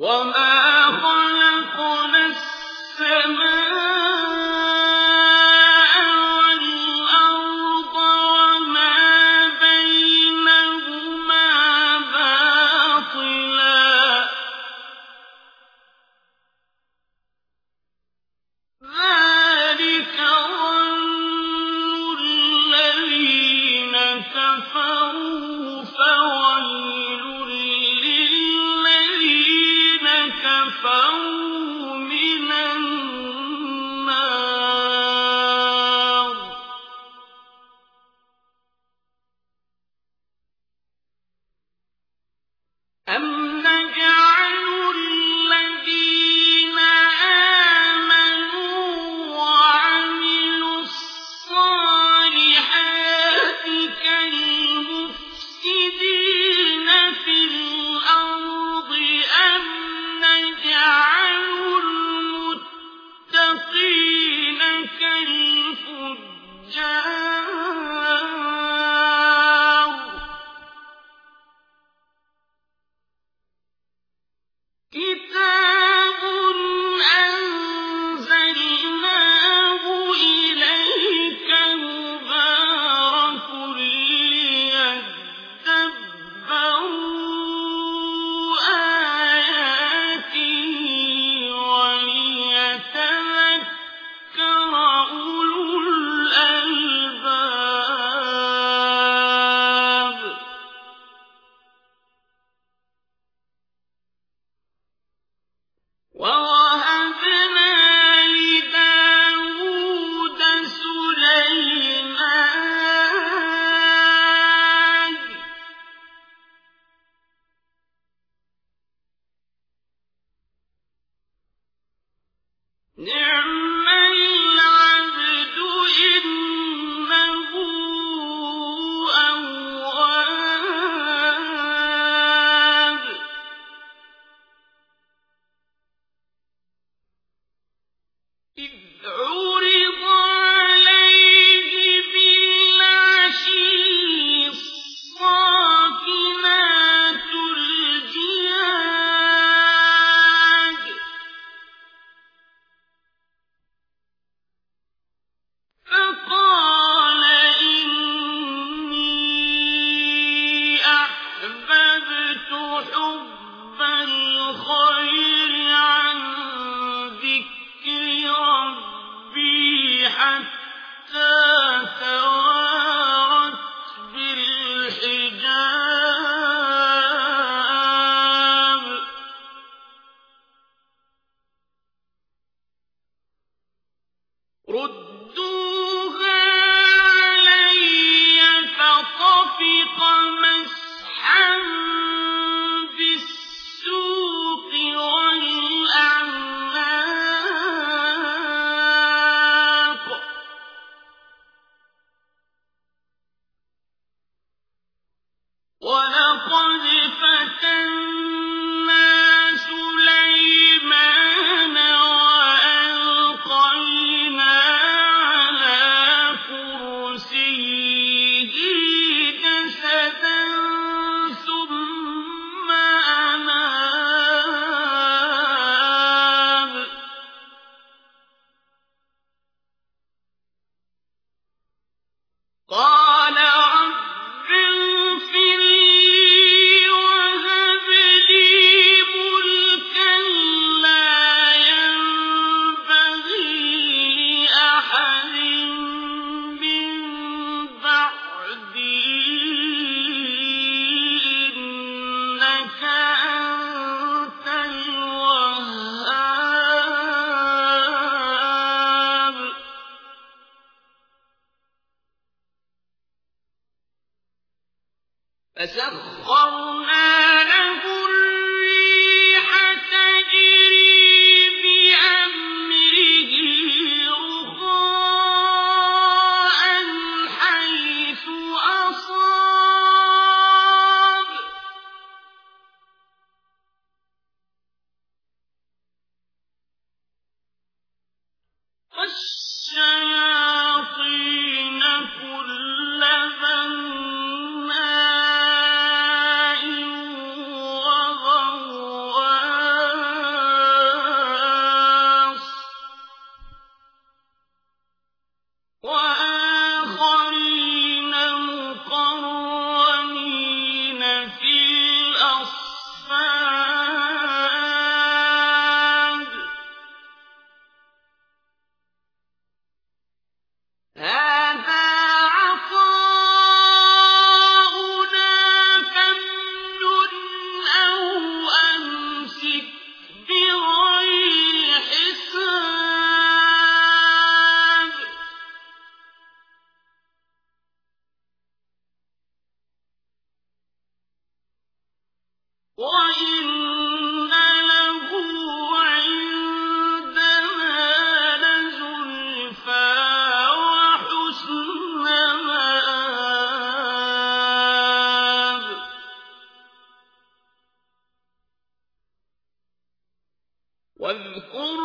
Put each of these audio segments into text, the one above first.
وما أم الذين آمنوا وعملوا الصالحات كالمفسدين في الأرض أم نجعل المتقين وَرَأَى ردوها علي فطفق مسحا بالسوق والأعناق. ولقد فسخرنا واذكر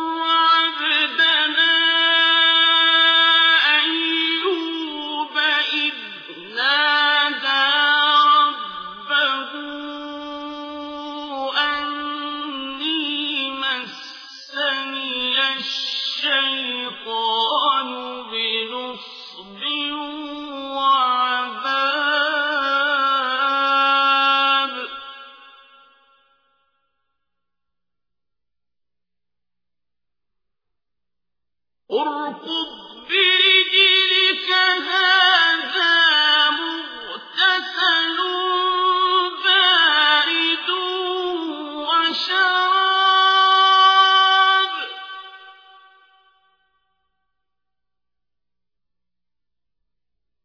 اركض بي